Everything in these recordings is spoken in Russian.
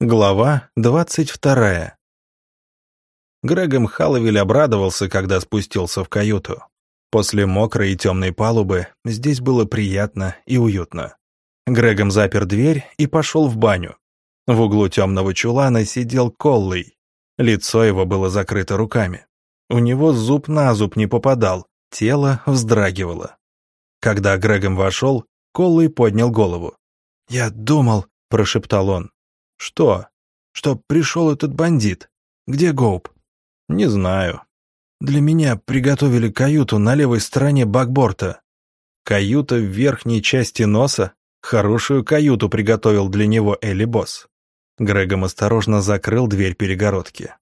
Глава двадцать вторая. Грегом Халловиль обрадовался, когда спустился в каюту. После мокрой и темной палубы здесь было приятно и уютно. Грегом запер дверь и пошел в баню. В углу темного чулана сидел Коллый. Лицо его было закрыто руками. У него зуб на зуб не попадал, тело вздрагивало. Когда Грегом вошел, Коллый поднял голову. «Я думал», — прошептал он, «Что? Что пришел этот бандит? Где Гоуп?» «Не знаю. Для меня приготовили каюту на левой стороне бакборта. Каюта в верхней части носа? Хорошую каюту приготовил для него Элли Босс». Грегом осторожно закрыл дверь перегородки.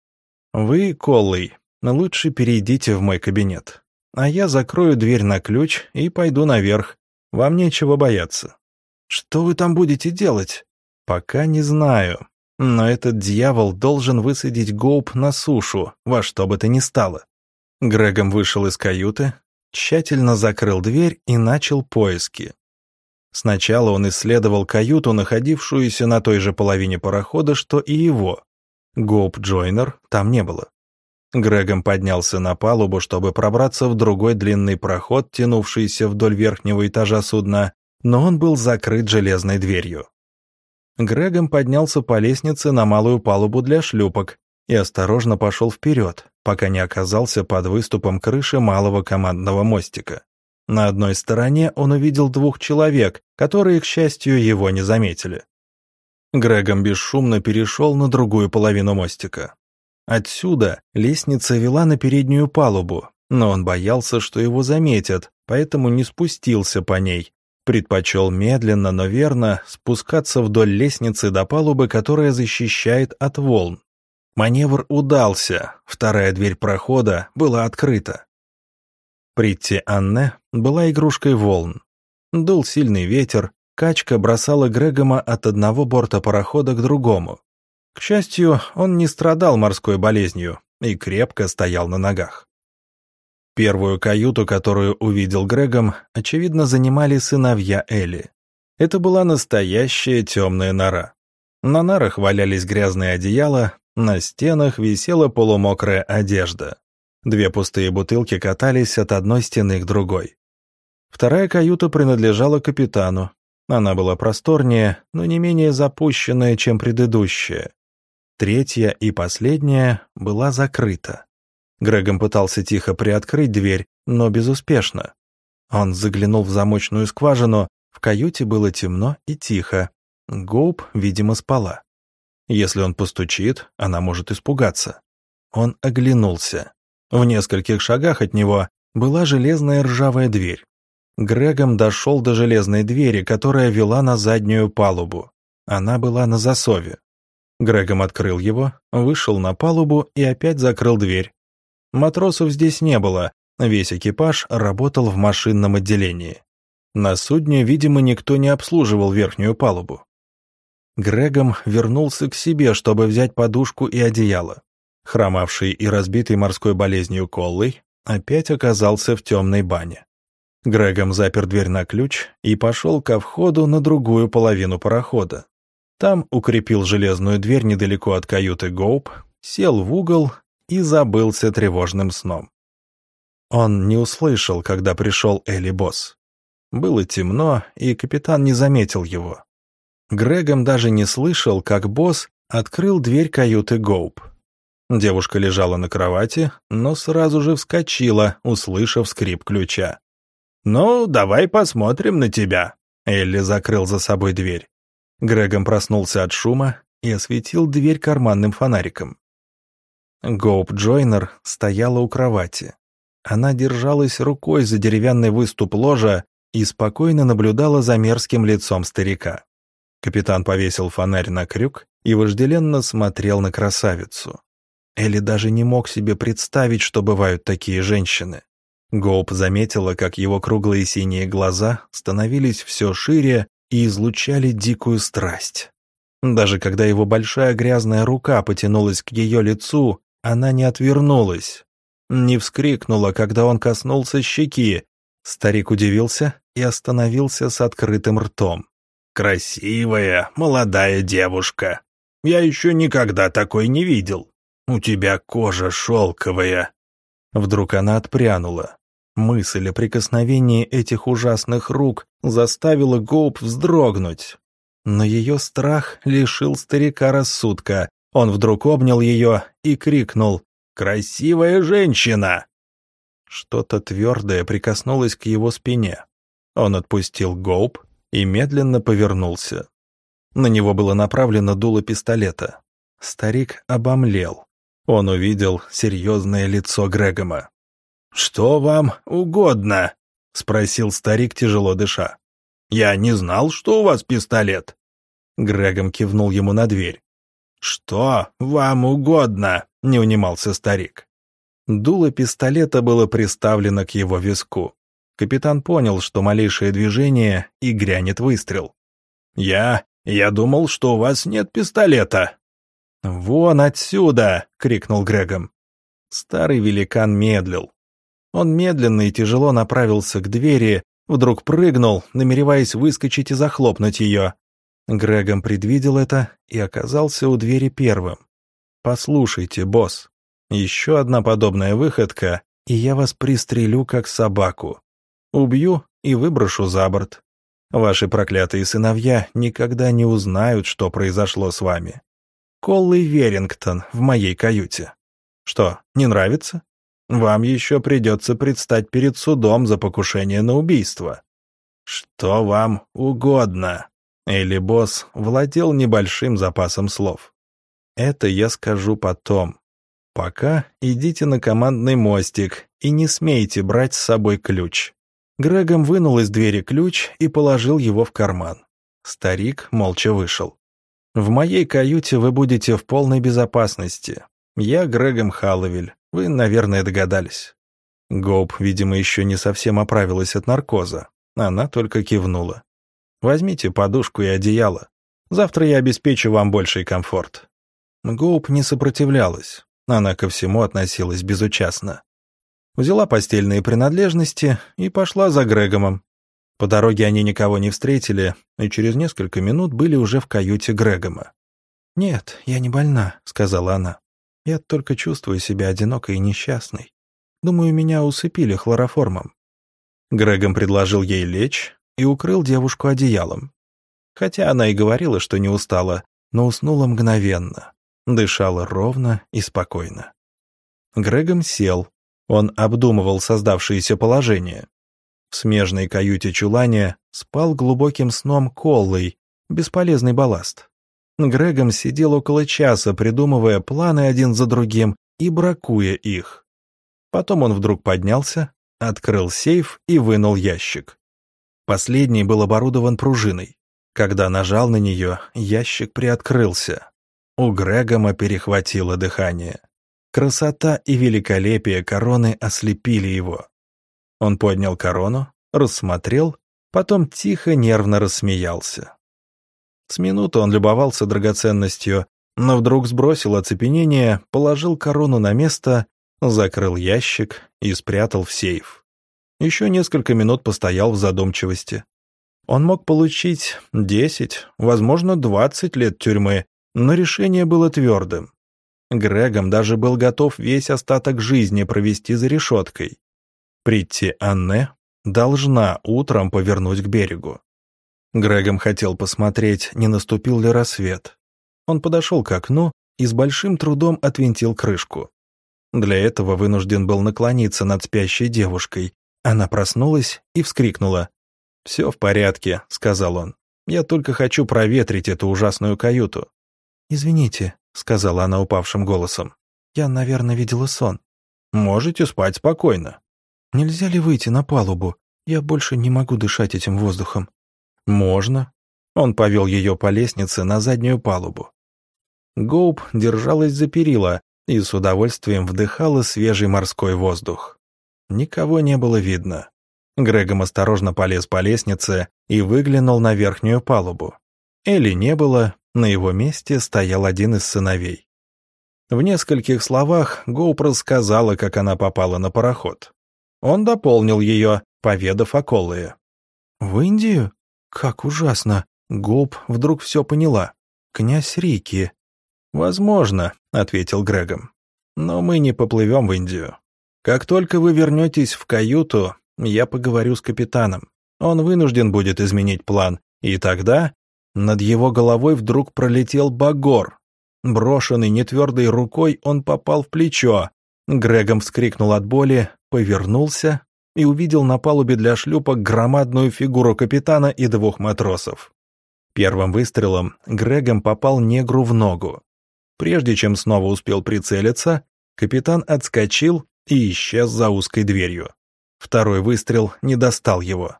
«Вы, Коллый, лучше перейдите в мой кабинет, а я закрою дверь на ключ и пойду наверх. Вам нечего бояться». «Что вы там будете делать?» Пока не знаю. Но этот дьявол должен высадить Гоуп на сушу, во что бы то ни стало. Грегом вышел из каюты, тщательно закрыл дверь и начал поиски. Сначала он исследовал каюту, находившуюся на той же половине парохода, что и его. Гоуп Джойнер там не было. Грегом поднялся на палубу, чтобы пробраться в другой длинный проход, тянувшийся вдоль верхнего этажа судна, но он был закрыт железной дверью. Грегом поднялся по лестнице на малую палубу для шлюпок и осторожно пошел вперед, пока не оказался под выступом крыши малого командного мостика. На одной стороне он увидел двух человек, которые, к счастью, его не заметили. Грегом бесшумно перешел на другую половину мостика. Отсюда лестница вела на переднюю палубу, но он боялся, что его заметят, поэтому не спустился по ней, предпочел медленно, но верно спускаться вдоль лестницы до палубы, которая защищает от волн. Маневр удался, вторая дверь прохода была открыта. Притти Анне была игрушкой волн. Дул сильный ветер, качка бросала Грегома от одного борта парохода к другому. К счастью, он не страдал морской болезнью и крепко стоял на ногах. Первую каюту, которую увидел Грегом, очевидно, занимали сыновья Элли. Это была настоящая темная нора. На нарах валялись грязные одеяла, на стенах висела полумокрая одежда. Две пустые бутылки катались от одной стены к другой. Вторая каюта принадлежала капитану. Она была просторнее, но не менее запущенная, чем предыдущая. Третья и последняя была закрыта. Грегом пытался тихо приоткрыть дверь, но безуспешно. Он заглянул в замочную скважину, в каюте было темно и тихо. Гоуп, видимо, спала. Если он постучит, она может испугаться. Он оглянулся. В нескольких шагах от него была железная ржавая дверь. Грегом дошел до железной двери, которая вела на заднюю палубу. Она была на засове. Грегом открыл его, вышел на палубу и опять закрыл дверь. Матросов здесь не было, весь экипаж работал в машинном отделении. На судне, видимо, никто не обслуживал верхнюю палубу. Грегом вернулся к себе, чтобы взять подушку и одеяло. Хромавший и разбитый морской болезнью Коллой опять оказался в темной бане. Грегом запер дверь на ключ и пошел ко входу на другую половину парохода. Там укрепил железную дверь недалеко от каюты Гоуп, сел в угол и забылся тревожным сном. Он не услышал, когда пришел Элли Босс. Было темно, и капитан не заметил его. Грегом даже не слышал, как босс открыл дверь каюты Гоуп. Девушка лежала на кровати, но сразу же вскочила, услышав скрип ключа. «Ну, давай посмотрим на тебя», — Элли закрыл за собой дверь. Грегом проснулся от шума и осветил дверь карманным фонариком. Гоуп Джойнер стояла у кровати. Она держалась рукой за деревянный выступ ложа и спокойно наблюдала за мерзким лицом старика. Капитан повесил фонарь на крюк и вожделенно смотрел на красавицу. Элли даже не мог себе представить, что бывают такие женщины. Гоуп заметила, как его круглые синие глаза становились все шире и излучали дикую страсть. Даже когда его большая грязная рука потянулась к ее лицу, она не отвернулась, не вскрикнула, когда он коснулся щеки. Старик удивился и остановился с открытым ртом. «Красивая, молодая девушка. Я еще никогда такой не видел. У тебя кожа шелковая». Вдруг она отпрянула. Мысль о прикосновении этих ужасных рук заставила Гоуп вздрогнуть. Но ее страх лишил старика рассудка. Он вдруг обнял ее и крикнул «Красивая женщина!». Что-то твердое прикоснулось к его спине. Он отпустил Гоуп и медленно повернулся. На него было направлено дуло пистолета. Старик обомлел. Он увидел серьезное лицо Грегома. «Что вам угодно?» — спросил старик, тяжело дыша. «Я не знал, что у вас пистолет». Грегом кивнул ему на дверь. «Что вам угодно?» — не унимался старик. Дуло пистолета было приставлено к его виску. Капитан понял, что малейшее движение и грянет выстрел. «Я «Я думал, что у вас нет пистолета». «Вон отсюда!» — крикнул Грегом. Старый великан медлил. Он медленно и тяжело направился к двери, вдруг прыгнул, намереваясь выскочить и захлопнуть ее. Грегом предвидел это и оказался у двери первым. «Послушайте, босс, еще одна подобная выходка, и я вас пристрелю как собаку. Убью и выброшу за борт. Ваши проклятые сыновья никогда не узнают, что произошло с вами. Коллы Верингтон в моей каюте. Что, не нравится? Вам еще придется предстать перед судом за покушение на убийство. Что вам угодно. Или босс владел небольшим запасом слов. Это я скажу потом. Пока идите на командный мостик и не смейте брать с собой ключ. Грегом вынул из двери ключ и положил его в карман. Старик молча вышел. «В моей каюте вы будете в полной безопасности. Я Грегом Халловель. Вы, наверное, догадались». Гоуп, видимо, еще не совсем оправилась от наркоза. Она только кивнула. «Возьмите подушку и одеяло. Завтра я обеспечу вам больший комфорт». Гоуп не сопротивлялась. Она ко всему относилась безучастно взяла постельные принадлежности и пошла за Грегомом. По дороге они никого не встретили, и через несколько минут были уже в каюте Грегома. «Нет, я не больна», — сказала она. «Я только чувствую себя одинокой и несчастной. Думаю, меня усыпили хлороформом». Грегом предложил ей лечь и укрыл девушку одеялом. Хотя она и говорила, что не устала, но уснула мгновенно, дышала ровно и спокойно. Грегом сел, он обдумывал создавшееся положение. В смежной каюте чулане спал глубоким сном Коллой, бесполезный балласт. Грегом сидел около часа, придумывая планы один за другим и бракуя их. Потом он вдруг поднялся, открыл сейф и вынул ящик. Последний был оборудован пружиной. Когда нажал на нее, ящик приоткрылся. У Грегома перехватило дыхание. Красота и великолепие короны ослепили его. Он поднял корону, рассмотрел, потом тихо нервно рассмеялся. С минуты он любовался драгоценностью, но вдруг сбросил оцепенение, положил корону на место, закрыл ящик и спрятал в сейф. Еще несколько минут постоял в задумчивости. Он мог получить десять, возможно, двадцать лет тюрьмы, но решение было твердым. Грегом даже был готов весь остаток жизни провести за решеткой. Прийти Анне должна утром повернуть к берегу. Грегом хотел посмотреть, не наступил ли рассвет. Он подошел к окну и с большим трудом отвинтил крышку. Для этого вынужден был наклониться над спящей девушкой. Она проснулась и вскрикнула. «Все в порядке», — сказал он. «Я только хочу проветрить эту ужасную каюту». «Извините», — сказала она упавшим голосом. «Я, наверное, видела сон». «Можете спать спокойно». «Нельзя ли выйти на палубу? Я больше не могу дышать этим воздухом». «Можно». Он повел ее по лестнице на заднюю палубу. Гоуп держалась за перила и с удовольствием вдыхала свежий морской воздух. Никого не было видно. Грегом осторожно полез по лестнице и выглянул на верхнюю палубу. Элли не было, на его месте стоял один из сыновей. В нескольких словах Гоуп рассказала, как она попала на пароход. Он дополнил ее, поведав о Коллые. «В Индию? Как ужасно!» Гоуп вдруг все поняла. «Князь Рики. «Возможно», — ответил Грегом. «Но мы не поплывем в Индию. Как только вы вернетесь в каюту, я поговорю с капитаном. Он вынужден будет изменить план, и тогда над его головой вдруг пролетел Багор. Брошенный нетвердой рукой, он попал в плечо. Грегом вскрикнул от боли, повернулся и увидел на палубе для шлюпок громадную фигуру капитана и двух матросов. Первым выстрелом Грегом попал негру в ногу. Прежде чем снова успел прицелиться, капитан отскочил и исчез за узкой дверью. Второй выстрел не достал его.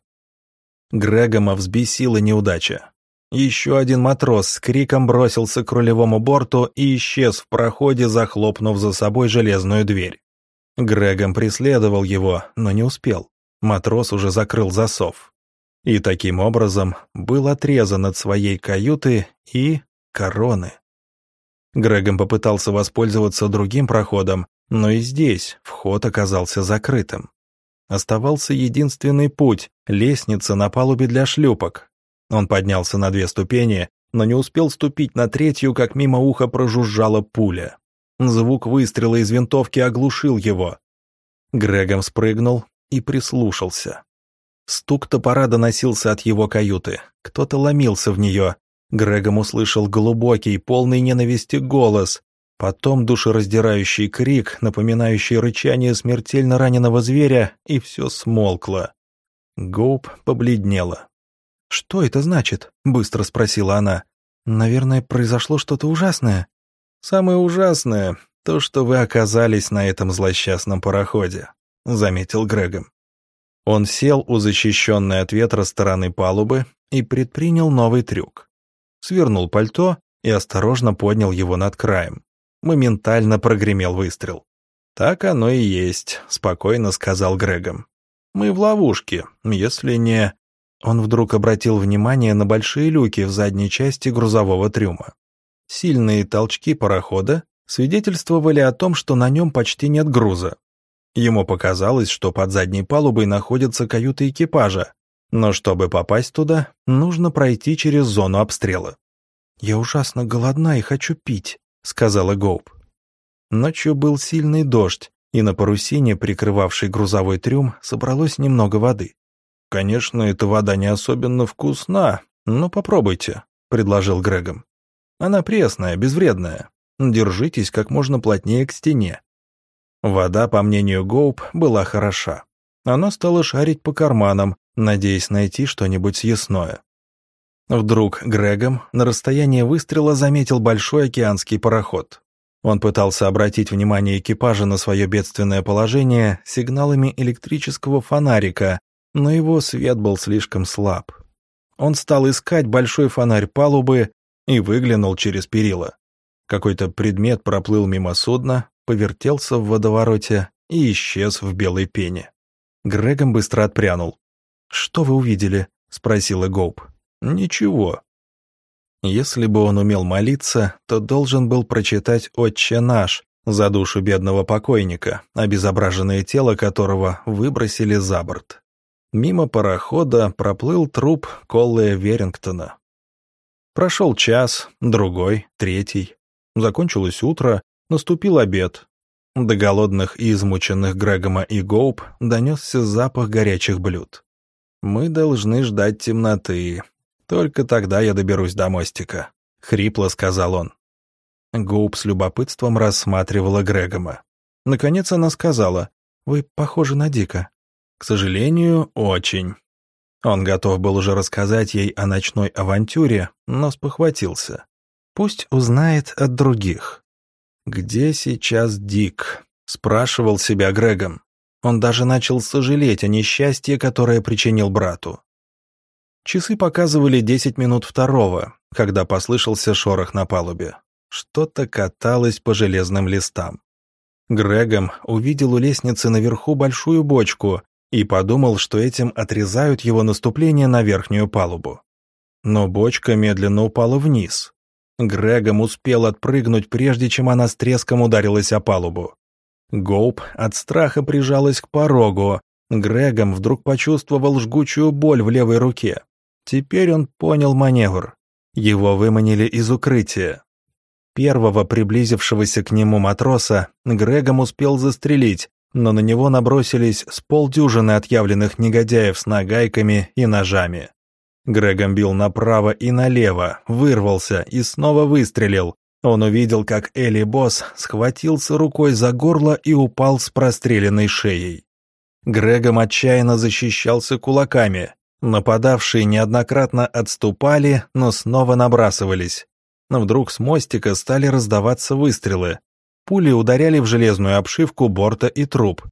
Грегома взбесила неудача. Еще один матрос с криком бросился к рулевому борту и исчез в проходе, захлопнув за собой железную дверь. Грегом преследовал его, но не успел. Матрос уже закрыл засов. И таким образом был отрезан от своей каюты и короны. Грегом попытался воспользоваться другим проходом, но и здесь вход оказался закрытым. Оставался единственный путь — лестница на палубе для шлюпок. Он поднялся на две ступени, но не успел ступить на третью, как мимо уха прожужжала пуля. Звук выстрела из винтовки оглушил его. Грегом спрыгнул и прислушался. Стук топора доносился от его каюты. Кто-то ломился в нее. Грегом услышал глубокий, полный ненависти голос. Потом душераздирающий крик, напоминающий рычание смертельно раненого зверя, и все смолкло. Гоуп побледнела. «Что это значит?» — быстро спросила она. «Наверное, произошло что-то ужасное». «Самое ужасное — то, что вы оказались на этом злосчастном пароходе», — заметил Грегом. Он сел у защищенной от ветра стороны палубы и предпринял новый трюк. Свернул пальто и осторожно поднял его над краем моментально прогремел выстрел. «Так оно и есть», — спокойно сказал Грегом. «Мы в ловушке, если не...» Он вдруг обратил внимание на большие люки в задней части грузового трюма. Сильные толчки парохода свидетельствовали о том, что на нем почти нет груза. Ему показалось, что под задней палубой находится каюта экипажа, но чтобы попасть туда, нужно пройти через зону обстрела. «Я ужасно голодна и хочу пить», сказала Гоуп. Ночью был сильный дождь, и на парусине, прикрывавшей грузовой трюм, собралось немного воды. «Конечно, эта вода не особенно вкусна, но попробуйте», — предложил Грегом. «Она пресная, безвредная. Держитесь как можно плотнее к стене». Вода, по мнению Гоуп, была хороша. Она стала шарить по карманам, надеясь найти что-нибудь съестное. Вдруг Грегом на расстоянии выстрела заметил большой океанский пароход. Он пытался обратить внимание экипажа на свое бедственное положение сигналами электрического фонарика, но его свет был слишком слаб. Он стал искать большой фонарь палубы и выглянул через перила. Какой-то предмет проплыл мимо судна, повертелся в водовороте и исчез в белой пене. Грегом быстро отпрянул. «Что вы увидели?» — спросила Гоуп. Ничего. Если бы он умел молиться, то должен был прочитать «Отче наш» за душу бедного покойника, обезображенное тело которого выбросили за борт. Мимо парохода проплыл труп Коллея Верингтона. Прошел час, другой, третий. Закончилось утро, наступил обед. До голодных и измученных Грегома и Гоуп донесся запах горячих блюд. «Мы должны ждать темноты», только тогда я доберусь до мостика», — хрипло сказал он. Гоуп с любопытством рассматривала Грегома. Наконец она сказала, «Вы похожи на Дика». «К сожалению, очень». Он готов был уже рассказать ей о ночной авантюре, но спохватился. Пусть узнает от других. «Где сейчас Дик?» — спрашивал себя Грегом. Он даже начал сожалеть о несчастье, которое причинил брату. Часы показывали десять минут второго, когда послышался шорох на палубе. Что-то каталось по железным листам. Грегом увидел у лестницы наверху большую бочку и подумал, что этим отрезают его наступление на верхнюю палубу. Но бочка медленно упала вниз. Грегом успел отпрыгнуть, прежде чем она с треском ударилась о палубу. Гоуп от страха прижалась к порогу. Грегом вдруг почувствовал жгучую боль в левой руке. Теперь он понял маневр. Его выманили из укрытия. Первого приблизившегося к нему матроса Грегом успел застрелить, но на него набросились с полдюжины отъявленных негодяев с нагайками и ножами. Грегом бил направо и налево, вырвался и снова выстрелил. Он увидел, как Элли Босс схватился рукой за горло и упал с простреленной шеей. Грегом отчаянно защищался кулаками. Нападавшие неоднократно отступали, но снова набрасывались. Но вдруг с мостика стали раздаваться выстрелы. Пули ударяли в железную обшивку борта и труп.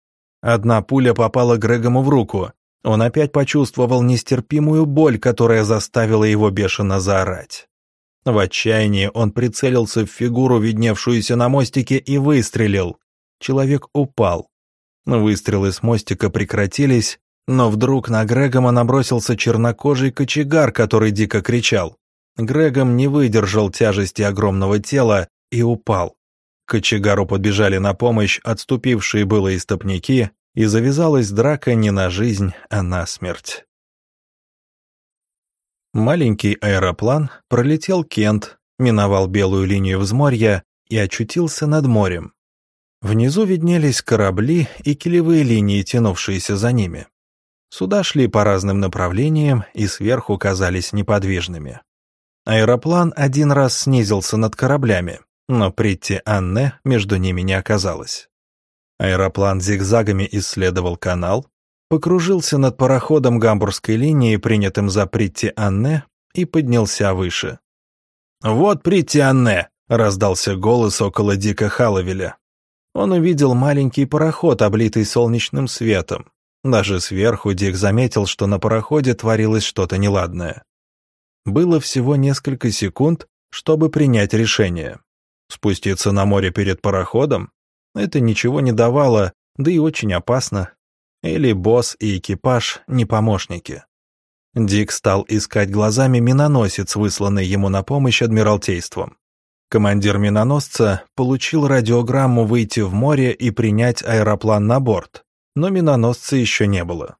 Одна пуля попала Грегому в руку. Он опять почувствовал нестерпимую боль, которая заставила его бешено заорать. В отчаянии он прицелился в фигуру, видневшуюся на мостике, и выстрелил. Человек упал. Выстрелы с мостика прекратились, но вдруг на Грегома набросился чернокожий кочегар, который дико кричал. Грегом не выдержал тяжести огромного тела и упал. К кочегару подбежали на помощь отступившие было истопники, и завязалась драка не на жизнь, а на смерть. Маленький аэроплан пролетел Кент, миновал белую линию взморья и очутился над морем. Внизу виднелись корабли и килевые линии, тянувшиеся за ними. Суда шли по разным направлениям и сверху казались неподвижными. Аэроплан один раз снизился над кораблями, но Притти Анне между ними не оказалось. Аэроплан зигзагами исследовал канал, покружился над пароходом гамбургской линии, принятым за Притти Анне, и поднялся выше. «Вот Притти Анне!» — раздался голос около Дика Халловеля. Он увидел маленький пароход, облитый солнечным светом. Даже сверху Дик заметил, что на пароходе творилось что-то неладное. Было всего несколько секунд, чтобы принять решение. Спуститься на море перед пароходом? Это ничего не давало, да и очень опасно. Или босс и экипаж не помощники. Дик стал искать глазами миноносец, высланный ему на помощь Адмиралтейством. Командир миноносца получил радиограмму выйти в море и принять аэроплан на борт, но миноносца еще не было.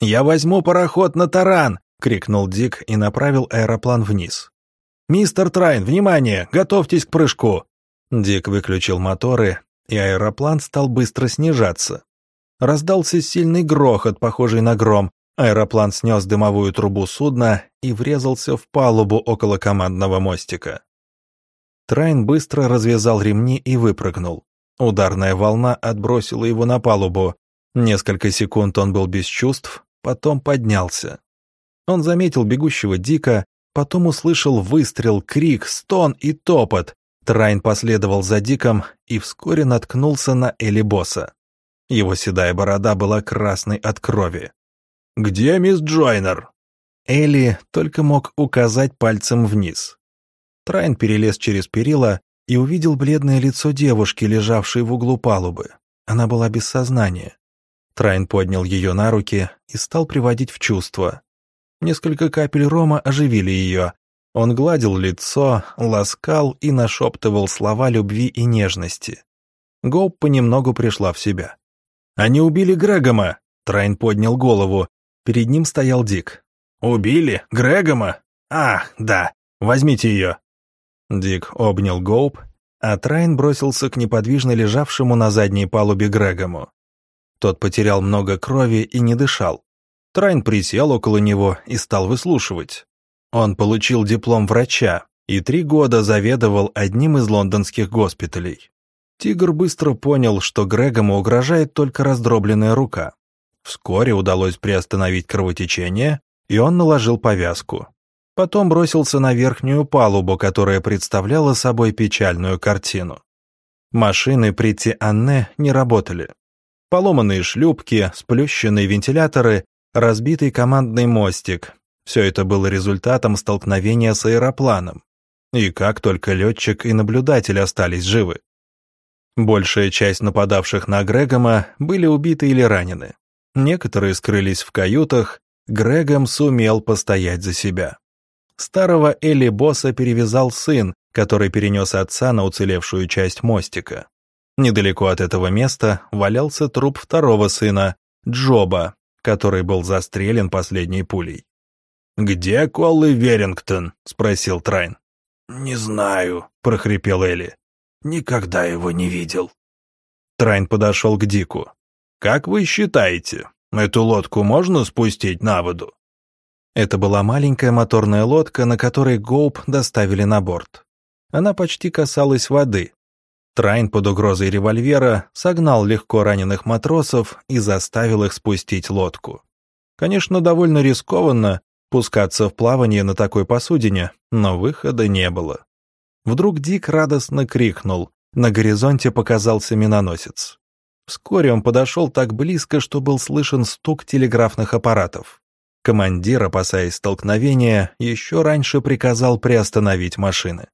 «Я возьму пароход на таран!» — крикнул Дик и направил аэроплан вниз. «Мистер Трайн, внимание! Готовьтесь к прыжку!» Дик выключил моторы, и аэроплан стал быстро снижаться. Раздался сильный грохот, похожий на гром. Аэроплан снес дымовую трубу судна и врезался в палубу около командного мостика. Трайн быстро развязал ремни и выпрыгнул. Ударная волна отбросила его на палубу. Несколько секунд он был без чувств, потом поднялся. Он заметил бегущего Дика, потом услышал выстрел, крик, стон и топот. Трайн последовал за Диком и вскоре наткнулся на Элибоса. Его седая борода была красной от крови. «Где мисс Джойнер?» Элли только мог указать пальцем вниз. Трайн перелез через перила и увидел бледное лицо девушки, лежавшей в углу палубы. Она была без сознания. Трайн поднял ее на руки и стал приводить в чувство. Несколько капель рома оживили ее. Он гладил лицо, ласкал и нашептывал слова любви и нежности. Гоуп понемногу пришла в себя. «Они убили Грегома!» Трайн поднял голову. Перед ним стоял Дик. «Убили? Грегома? А, да. Возьмите ее!» Дик обнял Гоуп, а Трайн бросился к неподвижно лежавшему на задней палубе Грегому. Тот потерял много крови и не дышал. Трайн присел около него и стал выслушивать. Он получил диплом врача и три года заведовал одним из лондонских госпиталей. Тигр быстро понял, что Грегому угрожает только раздробленная рука. Вскоре удалось приостановить кровотечение, и он наложил повязку. Потом бросился на верхнюю палубу, которая представляла собой печальную картину. Машины Прити Анне не работали. Поломанные шлюпки, сплющенные вентиляторы, разбитый командный мостик. Все это было результатом столкновения с аэропланом. И как только летчик и наблюдатель остались живы. Большая часть нападавших на Грегома были убиты или ранены. Некоторые скрылись в каютах, Грегом сумел постоять за себя. Старого Элли Босса перевязал сын, который перенес отца на уцелевшую часть мостика. Недалеко от этого места валялся труп второго сына, Джоба, который был застрелен последней пулей. «Где Коллы Верингтон?» — спросил Трайн. «Не знаю», — прохрипел Элли. «Никогда его не видел». Трайн подошел к Дику. «Как вы считаете, эту лодку можно спустить на воду?» Это была маленькая моторная лодка, на которой Гоуп доставили на борт. Она почти касалась воды. Трайн под угрозой револьвера согнал легко раненых матросов и заставил их спустить лодку. Конечно, довольно рискованно пускаться в плавание на такой посудине, но выхода не было. Вдруг Дик радостно крикнул. На горизонте показался миноносец. Вскоре он подошел так близко, что был слышен стук телеграфных аппаратов. Командир, опасаясь столкновения, еще раньше приказал приостановить машины.